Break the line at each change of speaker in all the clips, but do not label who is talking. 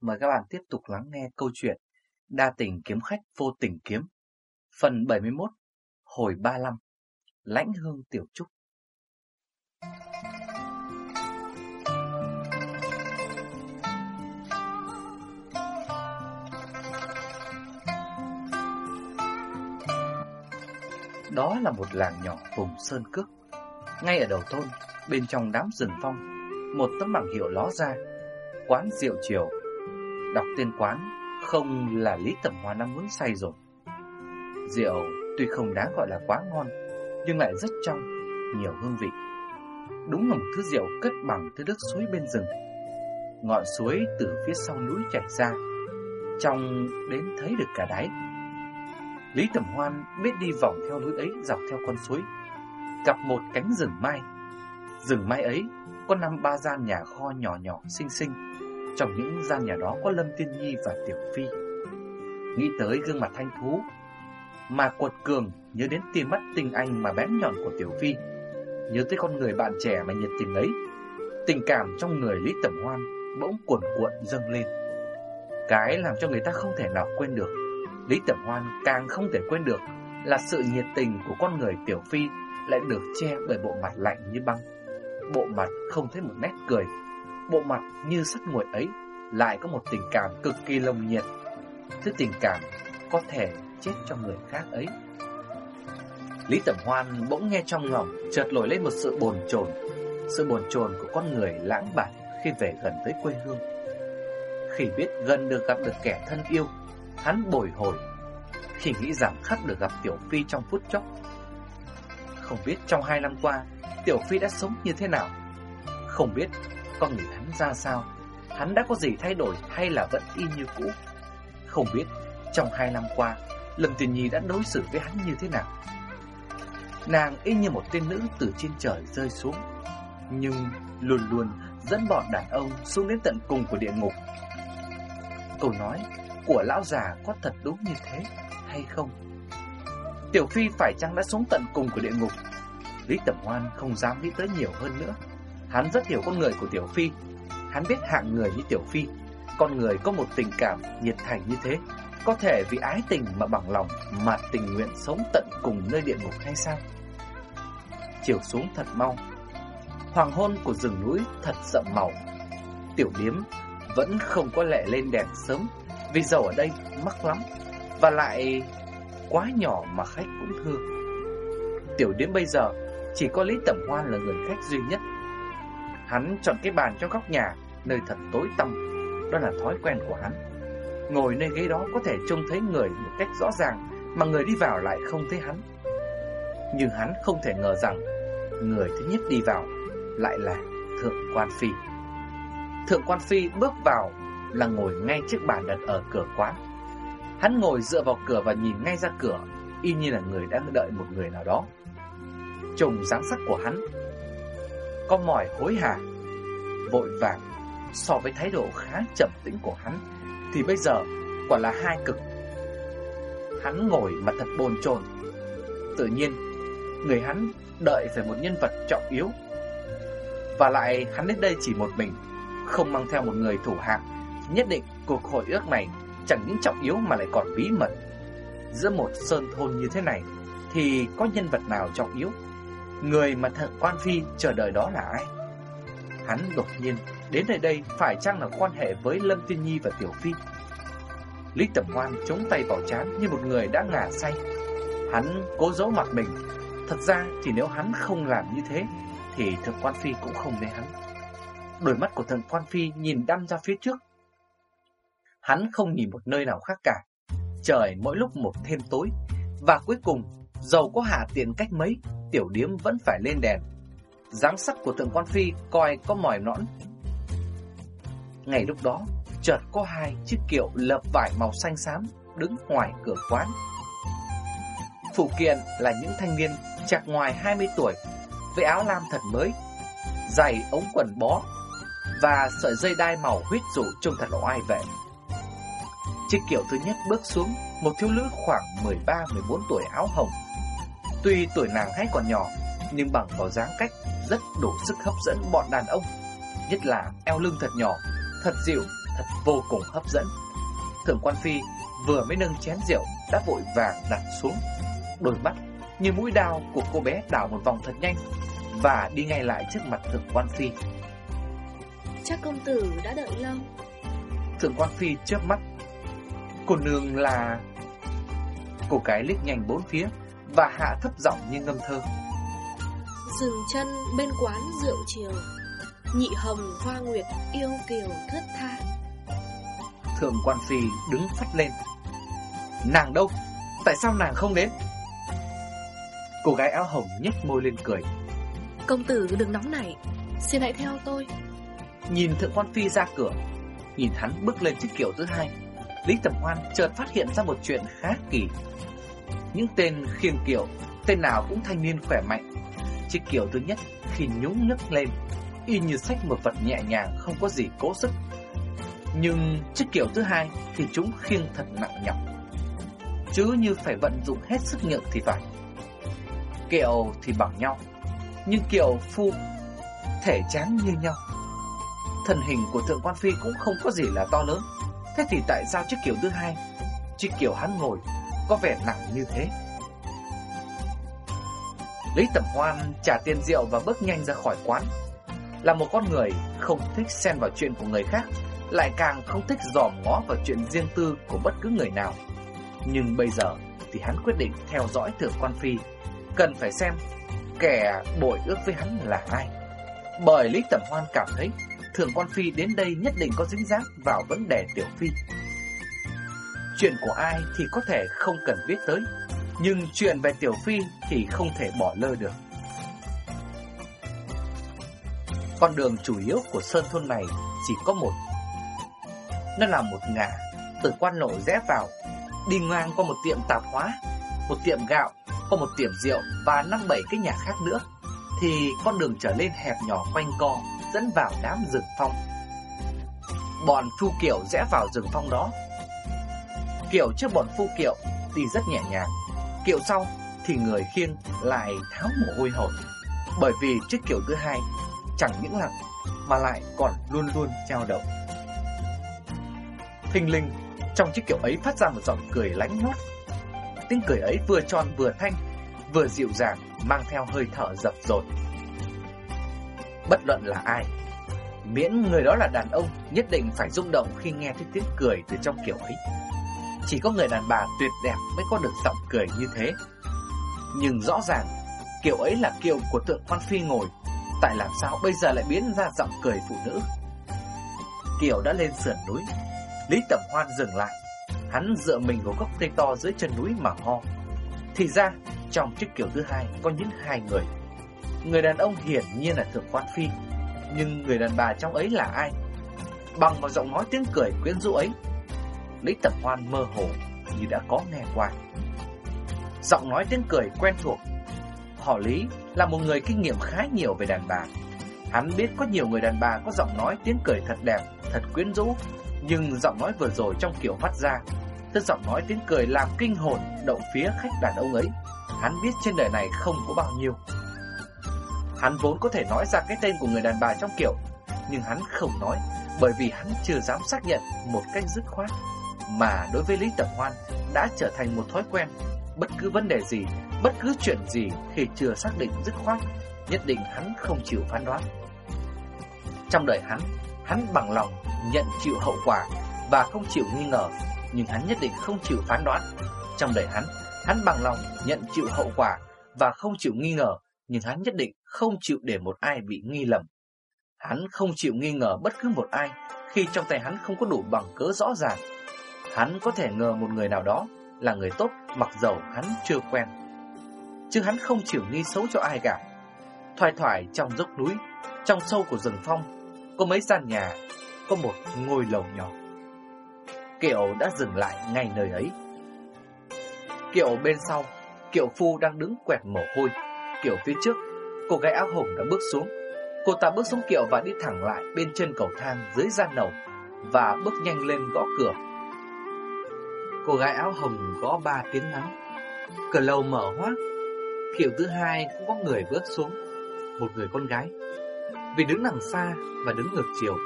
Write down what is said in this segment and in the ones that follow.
mời các bạn tiếp tục lắng nghe câu chuyện Đa tình kiếm khách vô tình kiếm Phần 71 Hồi 35 Lãnh hương tiểu trúc. Đó là một làng nhỏ vùng Sơn Cước. Ngay ở đầu thôn, bên trong đám rừng phong Một tấm bảng hiệu ló ra Quán rượu chiều. Đọc tên quán Không là Lý Tẩm Hoa đang muốn say rồi. Rượu tuy không đáng gọi là quá ngon, Nhưng lại rất trong, Nhiều hương vị. Đúng là một thứ rượu cất bằng từ nước suối bên rừng. Ngọn suối từ phía sau núi chảy ra, Trong đến thấy được cả đáy. Lý Tẩm Hoan biết đi vòng theo núi ấy dọc theo con suối, Gặp một cánh rừng mai. Rừng mai ấy có năm ba gian nhà kho nhỏ nhỏ xinh xinh trong những gian nhà đó có Lâm Tiên Nhi và Tiểu Phi. Nghĩ tới gương mặt thanh thú, Mà quật cường nhớ đến tia mắt tinh anh mà bén nhọn của Tiểu Phi, Nhớ tới con người bạn trẻ mà nhiệt tình ấy, Tình cảm trong người Lý Tẩm Hoan bỗng cuồn cuộn dâng lên. Cái làm cho người ta không thể nào quên được, Lý Tẩm Hoan càng không thể quên được Là sự nhiệt tình của con người Tiểu Phi Lại được che bởi bộ mặt lạnh như băng. Bộ mặt không thấy một nét cười bộ mặt như sắt nguội ấy lại có một tình cảm cực kỳ lồng nhiệt. Thứ tình cảm có thể chết cho người khác ấy. Lý Tẩm Hoan bỗng nghe trong lòng chợt nổi lên một sự bồn chồn, sự bồn chồn của con người lãng bạt khi về gần tới quê hương. Khi biết gần được gặp được kẻ thân yêu, hắn bồi hồi khi nghĩ rằng khắc được gặp Tiểu Phi trong phút chốc. Không biết trong hai năm qua, Tiểu Phi đã sống như thế nào. Không biết con người hắn ra sao, hắn đã có gì thay đổi hay là vẫn y như cũ. Không biết trong hai năm qua, Lâm Tuyền Nhi đã đối xử với hắn như thế nào. Nàng y như một tên nữ từ trên trời rơi xuống, nhưng luôn luôn dẫn bọn đàn ông xuống đến tận cùng của địa ngục. Câu nói của lão già có thật đúng như thế hay không? Tiểu Phi phải chăng đã xuống tận cùng của địa ngục? Lý Tẩm Hoan không dám nghĩ tới nhiều hơn nữa. Hắn rất hiểu con người của Tiểu Phi. Hắn biết hạng người như Tiểu Phi. Con người có một tình cảm nhiệt thành như thế. Có thể vì ái tình mà bằng lòng, Mà tình nguyện sống tận cùng nơi địa ngục hay sao? Chiều xuống thật mau. Hoàng hôn của rừng núi thật sậm màu. Tiểu điếm vẫn không có lệ lên đèn sớm, Vì dầu ở đây mắc lắm, Và lại quá nhỏ mà khách cũng thương Tiểu điếm bây giờ chỉ có Lý Tẩm Hoan là người khách duy nhất Hắn chọn cái bàn trong góc nhà, nơi thật tối tăm, đó là thói quen của hắn. Ngồi nơi ghế đó có thể trông thấy người một cách rõ ràng, mà người đi vào lại không thấy hắn. Nhưng hắn không thể ngờ rằng người thứ nhất đi vào lại là Thượng Quan Phi. Thượng Quan Phi bước vào là ngồi ngay trước bàn đặt ở cửa quán. Hắn ngồi dựa vào cửa và nhìn ngay ra cửa, y như là người đang đợi một người nào đó. Trùng dáng sắc của hắn có mỏi hối hả, vội vàng so với thái độ khá chậm tĩnh của hắn thì bây giờ quả là hai cực. Hắn ngồi mà thật bồn chồn. Tự nhiên, người hắn đợi phải một nhân vật trọng yếu. Và lại hắn đến đây chỉ một mình, không mang theo một người thủ hạng, nhất định cuộc hội ước này chẳng những trọng yếu mà lại còn bí mật. Giữa một sơn thôn như thế này thì có nhân vật nào trọng yếu Người mà thợ quan phi chờ đợi đó là ai? Hắn đột nhiên đến nơi đây phải chăng là quan hệ với Lâm Tiên Nhi và Tiểu Phi? Lý Tẩm Hoan chống tay vào chán như một người đã ngả say. Hắn cố giấu mặt mình. Thật ra thì nếu hắn không làm như thế thì thượng quan phi cũng không thấy hắn. Đôi mắt của thượng quan phi nhìn đăm ra phía trước. Hắn không nhìn một nơi nào khác cả. Trời mỗi lúc một thêm tối và cuối cùng Dầu có hạ tiện cách mấy, tiểu điếm vẫn phải lên đèn. dáng sắc của thượng quan phi coi có mỏi nõn. Ngày lúc đó, chợt có hai chiếc kiệu lợp vải màu xanh xám đứng ngoài cửa quán. Phụ kiện là những thanh niên chạc ngoài 20 tuổi với áo lam thật mới, giày ống quần bó và sợi dây đai màu huyết rủ trông thật là oai vệ. Chiếc kiệu thứ nhất bước xuống, một thiếu nữ khoảng 13-14 tuổi áo hồng Tuy tuổi nàng hay còn nhỏ, nhưng bằng vào dáng cách rất đủ sức hấp dẫn bọn đàn ông. Nhất là eo lưng thật nhỏ, thật dịu, thật vô cùng hấp dẫn. Thượng quan phi vừa mới nâng chén rượu đã vội vàng đặt xuống. Đôi mắt như mũi đao của cô bé đảo một vòng thật nhanh và đi ngay lại trước mặt thượng quan phi.
Chắc công tử đã đợi lâu.
Thượng quan phi chớp mắt. Cô nương là... Cô gái liếc nhanh bốn phía và hạ thấp giọng như ngâm thơ.
Dừng chân bên quán rượu chiều, nhị hồng hoa nguyệt yêu kiều thất tha.
Thượng quan phi đứng phắt lên. Nàng đâu? Tại sao nàng không đến? Cô gái áo hồng nhếch môi lên cười.
Công tử đừng nóng nảy, xin hãy theo tôi.
Nhìn thượng quan phi ra cửa, nhìn hắn bước lên chiếc kiệu thứ hai, Lý Tầm Hoan chợt phát hiện ra một chuyện khá kỳ. Những tên khiêng kiệu, tên nào cũng thanh niên khỏe mạnh. Chiếc kiệu thứ nhất khi nhúng nước lên, y như sách một vật nhẹ nhàng không có gì cố sức. Nhưng chiếc kiệu thứ hai thì chúng khiêng thật nặng nhọc. Chứ như phải vận dụng hết sức nhượng thì phải. Kiệu thì bằng nhau, nhưng kiệu phu thể tráng như nhau. Thân hình của thượng quan phi cũng không có gì là to lớn Thế thì tại sao chiếc kiểu thứ hai Chiếc kiểu hắn ngồi có vẻ nặng như thế. Lý Tẩm Hoan trả tiền rượu và bước nhanh ra khỏi quán. Là một con người không thích xen vào chuyện của người khác, Lại càng không thích dòm ngó vào chuyện riêng tư của bất cứ người nào. Nhưng bây giờ thì hắn quyết định theo dõi thượng quan phi, Cần phải xem kẻ bội ước với hắn là ai. Bởi Lý Tẩm Hoan cảm thấy Thượng quan phi đến đây nhất định có dính dáng vào vấn đề tiểu phi. Chuyện của ai thì có thể không cần biết tới, nhưng chuyện về tiểu phi thì không thể bỏ lơ được. Con đường chủ yếu của sơn thôn này chỉ có một. Nó là một ngã, từ quan lộ rẽ vào, đi ngang qua một tiệm tạp hóa, một tiệm gạo, qua một tiệm rượu và năm bảy cái nhà khác nữa, thì con đường trở lên hẹp nhỏ quanh co dẫn vào đám rừng phong. Bọn phu Kiểu rẽ vào rừng phong đó. Kiệu trước bọn phu kiệu đi rất nhẹ nhàng. Kiệu sau thì người khiêng lại tháo mồ hôi hột. Bởi vì chiếc kiệu thứ hai chẳng những lặng mà lại còn luôn luôn trao động. Thình linh, trong chiếc kiệu ấy phát ra một giọng cười lánh ngót. Tiếng cười ấy vừa tròn vừa thanh, vừa dịu dàng, mang theo hơi thở dập dồn bất luận là ai. Miễn người đó là đàn ông, nhất định phải rung động khi nghe thấy tiếng cười từ trong kiểu ấy. Chỉ có người đàn bà tuyệt đẹp mới có được giọng cười như thế. Nhưng rõ ràng, kiểu ấy là kiểu của tượng quan phi ngồi, tại làm sao bây giờ lại biến ra giọng cười phụ nữ? Kiều đã lên sườn núi, Lý Tẩm Hoan dừng lại, hắn dựa mình vào gốc cây to dưới chân núi mà ho. Thì ra, trong chiếc kiểu thứ hai có những hai người Người đàn ông hiển nhiên là thượng quan phi Nhưng người đàn bà trong ấy là ai Bằng vào giọng nói tiếng cười quyến rũ ấy Lý Tập Hoan mơ hồ như đã có nghe qua. Giọng nói tiếng cười quen thuộc. Họ Lý là một người kinh nghiệm khá nhiều về đàn bà. Hắn biết có nhiều người đàn bà có giọng nói tiếng cười thật đẹp, thật quyến rũ. Nhưng giọng nói vừa rồi trong kiểu phát ra Tức giọng nói tiếng cười làm kinh hồn động phía khách đàn ông ấy. Hắn biết trên đời này không có bao nhiêu. Hắn vốn có thể nói ra cái tên của người đàn bà trong kiểu, nhưng hắn không nói bởi vì hắn chưa dám xác nhận một cách dứt khoát. Mà đối với Lý Tập Hoan đã trở thành một thói quen, bất cứ vấn đề gì, bất cứ chuyện gì khi chưa xác định dứt khoát, nhất định hắn không chịu phán đoán. Trong đời hắn, hắn bằng lòng nhận chịu hậu quả và không chịu nghi ngờ, nhưng hắn nhất định không chịu phán đoán. Trong đời hắn, hắn bằng lòng nhận chịu hậu quả và không chịu nghi ngờ, nhưng hắn nhất định không chịu để một ai bị nghi lầm. Hắn không chịu nghi ngờ bất cứ một ai khi trong tay hắn không có đủ bằng cớ rõ ràng. Hắn có thể ngờ một người nào đó là người tốt mặc dầu hắn chưa quen. Chứ hắn không chịu nghi xấu cho ai cả. Thoải thoải trong dốc núi, trong sâu của rừng phong, có mấy gian nhà, có một ngôi lầu nhỏ. Kiệu đã dừng lại ngay nơi ấy. Kiệu bên sau, Kiệu phu đang đứng quẹt mồ hôi. Kiệu phía trước Cô gái áo hồng đã bước xuống Cô ta bước xuống kiệu và đi thẳng lại bên chân cầu thang dưới gian nầu Và bước nhanh lên gõ cửa Cô gái áo hồng gõ ba tiếng ngắn Cửa lầu mở hoác Kiệu thứ hai cũng có người bước xuống Một người con gái Vì đứng đằng xa và đứng ngược chiều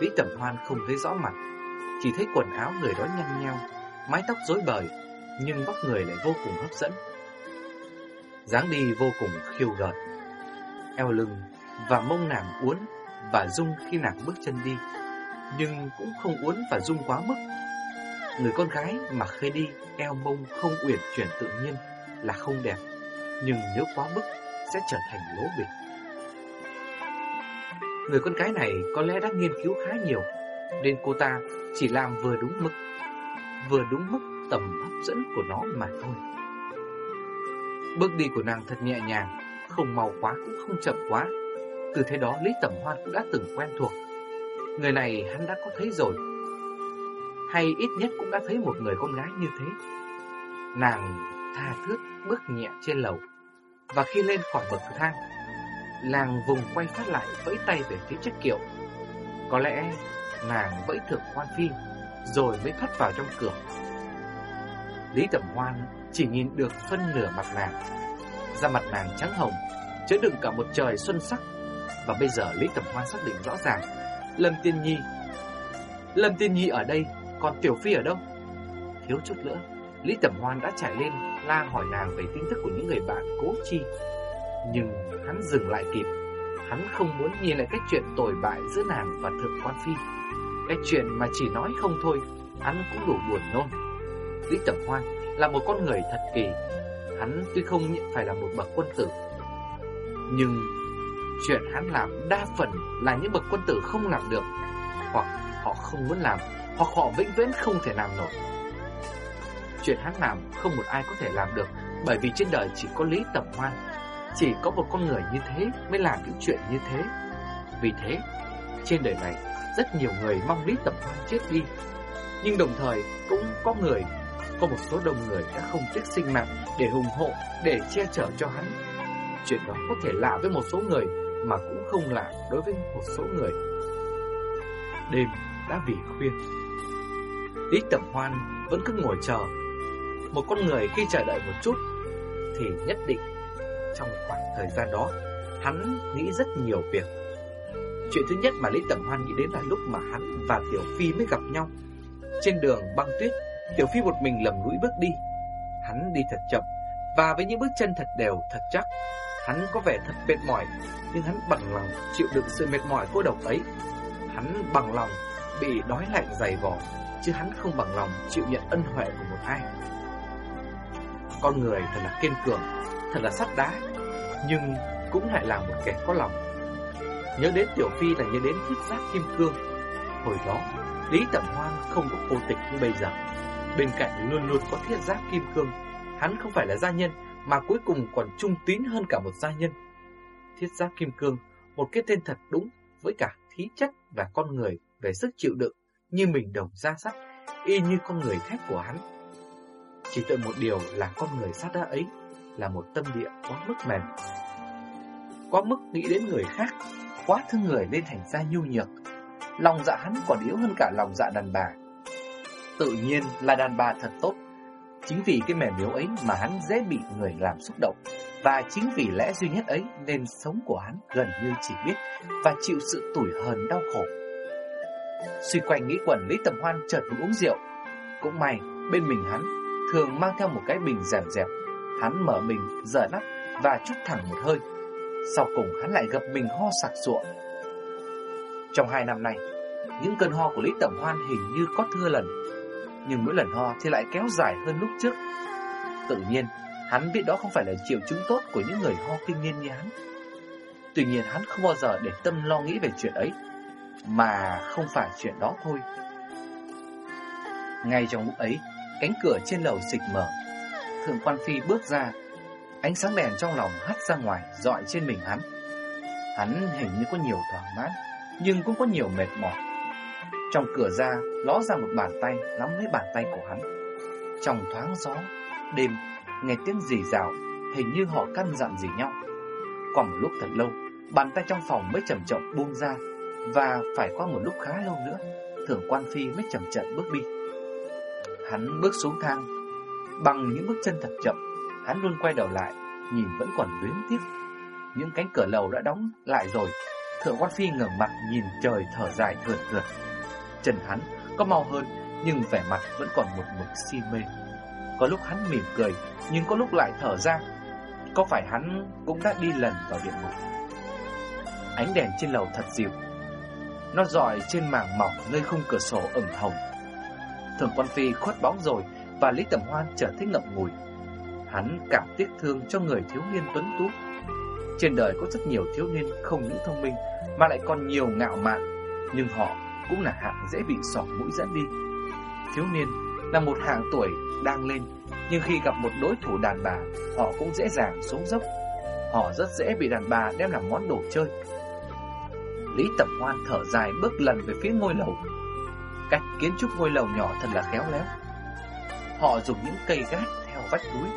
Lý Tẩm Hoan không thấy rõ mặt, chỉ thấy quần áo người đó nhăn nheo, mái tóc rối bời, nhưng vóc người lại vô cùng hấp dẫn. dáng đi vô cùng khiêu gợi, eo lưng và mông nàng uốn và rung khi nàng bước chân đi, nhưng cũng không uốn và rung quá mức. Người con gái mà khi đi eo mông không uyển chuyển tự nhiên là không đẹp, nhưng nếu quá mức sẽ trở thành lố bịch. Người con gái này có lẽ đã nghiên cứu khá nhiều, nên cô ta chỉ làm vừa đúng mức, vừa đúng mức tầm hấp dẫn của nó mà thôi. Bước đi của nàng thật nhẹ nhàng, không mau quá cũng không chậm quá. Từ thế đó Lý Tẩm Hoan cũng đã từng quen thuộc. Người này hắn đã có thấy rồi, hay ít nhất cũng đã thấy một người con gái như thế. Nàng tha thước bước nhẹ trên lầu, và khi lên khỏi bậc thang, nàng vùng quay phát lại vẫy tay về phía chiếc kiệu. Có lẽ nàng vẫy thượng quan phi Rồi mới thoát vào trong cửa. Lý Tẩm Hoan chỉ nhìn được phân nửa mặt nàng. Da mặt nàng trắng hồng Chứa đựng cả một trời xuân sắc. Và bây giờ Lý Tẩm Hoan xác định rõ ràng Lâm Tiên Nhi Lâm Tiên Nhi ở đây. Còn Tiểu Phi ở đâu? Thiếu chút nữa, Lý Tẩm Hoan đã chạy lên la hỏi nàng về tin tức của những người bạn cố chi. Nhưng hắn dừng lại kịp. Hắn không muốn nhìn lại cái chuyện tồi bại giữa nàng và thượng quan phi. Cái chuyện mà chỉ nói không thôi, Hắn cũng đủ buồn nôn. Lý Tẩm Hoan là một con người thật kỳ. Hắn tuy không phải là một bậc quân tử, Nhưng chuyện hắn làm đa phần là những bậc quân tử không làm được, Hoặc họ không muốn làm. Hoặc họ vĩnh viễn không thể làm nổi Chuyện hắn làm không một ai có thể làm được Bởi vì trên đời chỉ có Lý Tẩm Hoan chỉ có một con người như thế mới làm những chuyện như thế. Vì thế, trên đời này rất nhiều người mong Lý Tẩm Hoan chết đi. Nhưng đồng thời cũng có người, có một số đông người đã không tiếc sinh mạng để ủng hộ, để che chở cho hắn. Chuyện đó có thể lạ với một số người mà cũng không lạ đối với một số người. Đêm đã vì khuya. Lý Tẩm Hoan vẫn cứ ngồi chờ. Một con người khi chờ đợi một chút thì nhất định trong khoảng thời gian đó, hắn nghĩ rất nhiều việc. Chuyện thứ nhất mà Lý Tẩm Hoan nghĩ đến là lúc mà hắn và Tiểu Phi mới gặp nhau. Trên đường băng tuyết, Tiểu Phi một mình lầm lũi bước đi. Hắn đi thật chậm và với những bước chân thật đều, thật chắc. Hắn có vẻ thật mệt mỏi, nhưng hắn bằng lòng chịu đựng sự mệt mỏi cô độc ấy. Hắn bằng lòng bị đói lạnh dày vò, chứ hắn không bằng lòng chịu nhận ân huệ của một ai. Con người thật là kiên cường, thật là sắt đá, nhưng cũng lại là một kẻ có lòng. Nhớ đến Tiểu Phi là nhớ đến thiết giáp kim cương. Hồi đó, Lý Tẩm Hoan không có cô tịch như bây giờ. Bên cạnh luôn luôn có thiết giáp kim cương. Hắn không phải là gia nhân, mà cuối cùng còn trung tín hơn cả một gia nhân. Thiết giáp kim cương, một cái tên thật đúng với cả khí chất và con người về sức chịu đựng như mình đồng ra sắt, y như con người thép của hắn. Chỉ tội một điều là con người sắt đã ấy là một tâm địa quá mức mềm. Quá mức nghĩ đến người khác, quá thương người nên thành ra nhu nhược. Lòng dạ hắn còn yếu hơn cả lòng dạ đàn bà. Tự nhiên là đàn bà thật tốt. Chính vì cái mềm yếu ấy mà hắn dễ bị người làm xúc động. Và chính vì lẽ duy nhất ấy nên sống của hắn gần như chỉ biết và chịu sự tủi hờn đau khổ xuyên quanh nghĩ quẩn Lý Tầm Hoan chợt muốn uống rượu. Cũng may, bên mình hắn thường mang theo một cái bình rèm dẹp Hắn mở mình, dở nắp và chút thẳng một hơi. Sau cùng hắn lại gặp mình ho sặc sụa. Trong hai năm nay, những cơn ho của Lý Tẩm Hoan hình như có thưa lần, nhưng mỗi lần ho thì lại kéo dài hơn lúc trước. Tự nhiên, hắn biết đó không phải là triệu chứng tốt của những người ho kinh niên như hắn. Tuy nhiên hắn không bao giờ để tâm lo nghĩ về chuyện ấy, mà không phải chuyện đó thôi. Ngay trong lúc ấy, cánh cửa trên lầu xịch mở. Thượng quan phi bước ra Ánh sáng đèn trong lòng hắt ra ngoài dọi trên mình hắn. Hắn hình như có nhiều thỏa mãn Nhưng cũng có nhiều mệt mỏi. Trong cửa ra ló ra một bàn tay Nắm lấy bàn tay của hắn. Trong thoáng gió Đêm nghe tiếng rì rào Hình như họ căn dặn gì nhau. Qua một lúc thật lâu Bàn tay trong phòng mới chậm chậm buông ra. Và phải qua một lúc khá lâu nữa Thượng quan phi mới chậm chậm bước đi Hắn bước xuống thang Bằng những bước chân thật chậm, hắn luôn quay đầu lại, nhìn vẫn còn luyến tiếc. Những cánh cửa lầu đã đóng lại rồi, Thượng quan phi ngẩng mặt nhìn trời thở dài thượt thượt. Chân hắn có mau hơn nhưng vẻ mặt vẫn còn một mực si mê. Có lúc hắn mỉm cười nhưng có lúc lại thở ra. Có phải hắn cũng đã đi lần vào địa ngục? Ánh đèn trên lầu thật dịu. Nó dọi trên màng mỏng nơi khung cửa sổ ửng hồng. thường quan phi khuất bóng rồi và Lý Tầm Hoan trở thấy ngậm ngùi. Hắn cảm tiếc thương cho người thiếu niên tuấn tú. Trên đời có rất nhiều thiếu niên không những thông minh mà lại còn nhiều ngạo mạn, nhưng họ cũng là hạng dễ bị sỏ mũi dẫn đi. Thiếu niên là một hạng tuổi đang lên, nhưng khi gặp một đối thủ đàn bà, họ cũng dễ dàng xuống dốc. Họ rất dễ bị đàn bà đem làm món đồ chơi. Lý Tẩm Hoan thở dài bước lần về phía ngôi lầu. Cách kiến trúc ngôi lầu nhỏ thật là khéo léo. Họ dùng những cây gác theo vách núi.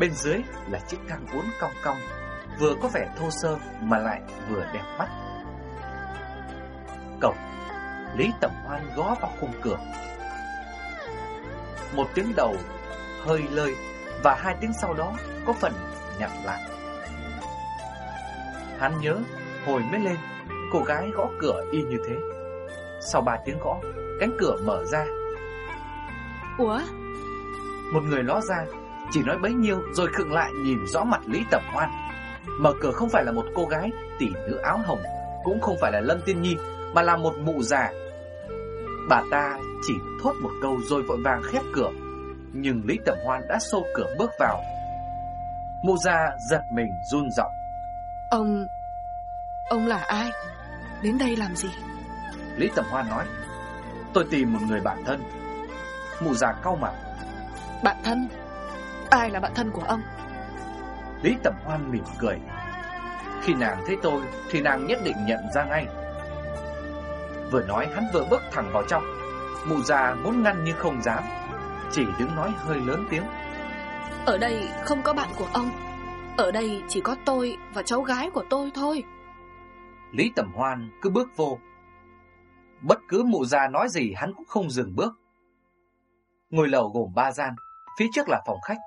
Bên dưới là chiếc thang uốn cong cong, vừa có vẻ thô sơ mà lại vừa đẹp mắt. Cổng, Lý Tẩm Hoan gõ vào khung cửa. Một tiếng đầu hơi lơi và hai tiếng sau đó có phần nhặt lại. Hắn nhớ hồi mới lên, cô gái gõ cửa y như thế. Sau ba tiếng gõ, cánh cửa mở ra.
Ủa?
Một người ló ra, chỉ nói bấy nhiêu rồi khựng lại nhìn rõ mặt Lý Tẩm Hoan. Mở cửa không phải là một cô gái tỷ nữ áo hồng, cũng không phải là Lâm Tiên Nhi, mà là một mụ già. Bà ta chỉ thốt một câu rồi vội vàng khép cửa, nhưng Lý Tẩm Hoan đã xô cửa bước vào. Mụ già giật mình run giọng.
Ông... ông là ai? Đến đây làm gì?
Lý Tẩm Hoan nói, tôi tìm một người bạn thân. Mụ già cau mặt.
Bạn thân? Ai là bạn thân của ông?
Lý Tẩm Hoan mỉm cười. Khi nàng thấy tôi thì nàng nhất định nhận ra ngay. Vừa nói hắn vừa bước thẳng vào trong. Mụ già muốn ngăn nhưng không dám, chỉ đứng nói hơi lớn tiếng.
Ở đây không có bạn của ông. Ở đây chỉ có tôi và cháu gái của tôi thôi.
Lý Tẩm Hoan cứ bước vô. Bất cứ mụ già nói gì hắn cũng không dừng bước. Ngôi lầu gồm ba gian, phía trước là phòng khách,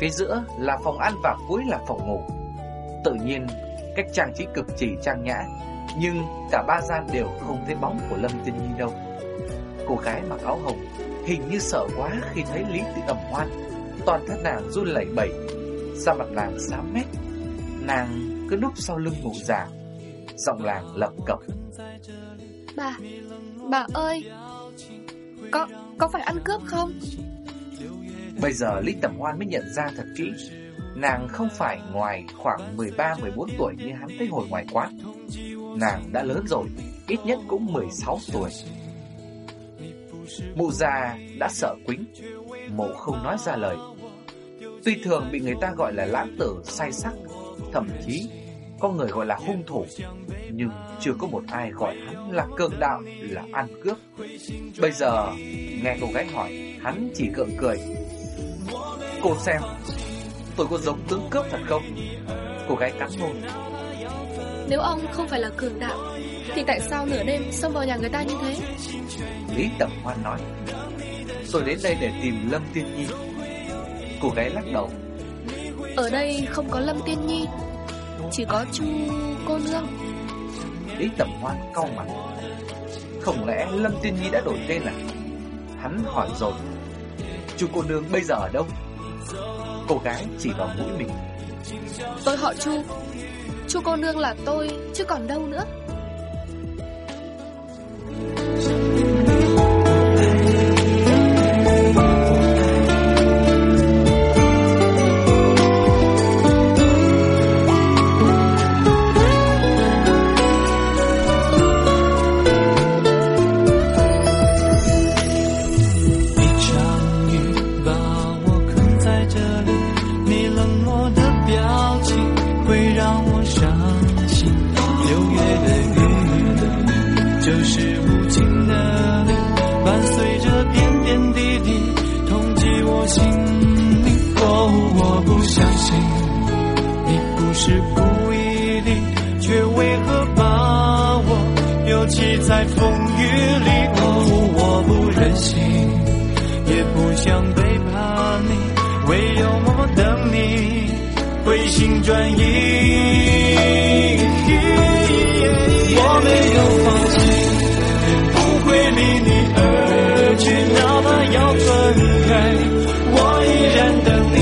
phía giữa là phòng ăn và cuối là phòng ngủ. Tự nhiên, cách trang trí cực chỉ trang nhã, nhưng cả ba gian đều không thấy bóng của Lâm Tinh Nhi đâu. Cô gái mặc áo hồng hình như sợ quá khi thấy Lý Tầm Ẩm Hoan, toàn thân nàng run lẩy bẩy, da mặt nàng xám mét, nàng cứ núp sau lưng ngủ già, giọng làng lẩm cẩm.
Bà, bà ơi, có có phải ăn cướp không?
Bây giờ Lý Tẩm Hoan mới nhận ra thật kỹ Nàng không phải ngoài khoảng 13-14 tuổi như hắn thấy hồi ngoài quán Nàng đã lớn rồi, ít nhất cũng 16 tuổi Mụ già đã sợ quính Mộ không nói ra lời Tuy thường bị người ta gọi là lãng tử say sắc Thậm chí có người gọi là hung thủ Nhưng chưa có một ai gọi hắn là cường đạo là ăn cướp. Bây giờ nghe cô gái hỏi Hắn chỉ gượng cười. Cô xem Tôi có giống tướng cướp thật không? Cô gái cắn môi.
Nếu ông không phải là cường đạo Thì tại sao nửa đêm xông vào nhà người ta như thế?
Lý Tẩm Hoan nói Tôi đến đây để tìm Lâm Tiên Nhi. Cô gái lắc đầu
Ở đây không có Lâm Tiên Nhi Chỉ có Chu cô nương.
Lý Tẩm Hoan cau mặt Không lẽ Lâm Tiên Nhi đã đổi tên à? Hắn hỏi rồi. Chu cô nương bây giờ ở đâu? Cô gái chỉ vào mũi mình.
Tôi họ Chu. Chu cô nương là tôi Chứ còn đâu nữa
想背叛你，唯有默默等你回心转意。我没有放弃，不会离你而去，哪怕要分开，我依然等你，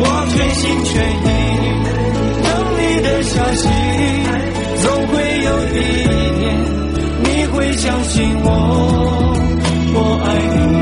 我全心全意等你的消息，总会有一天你会相信我。我爱你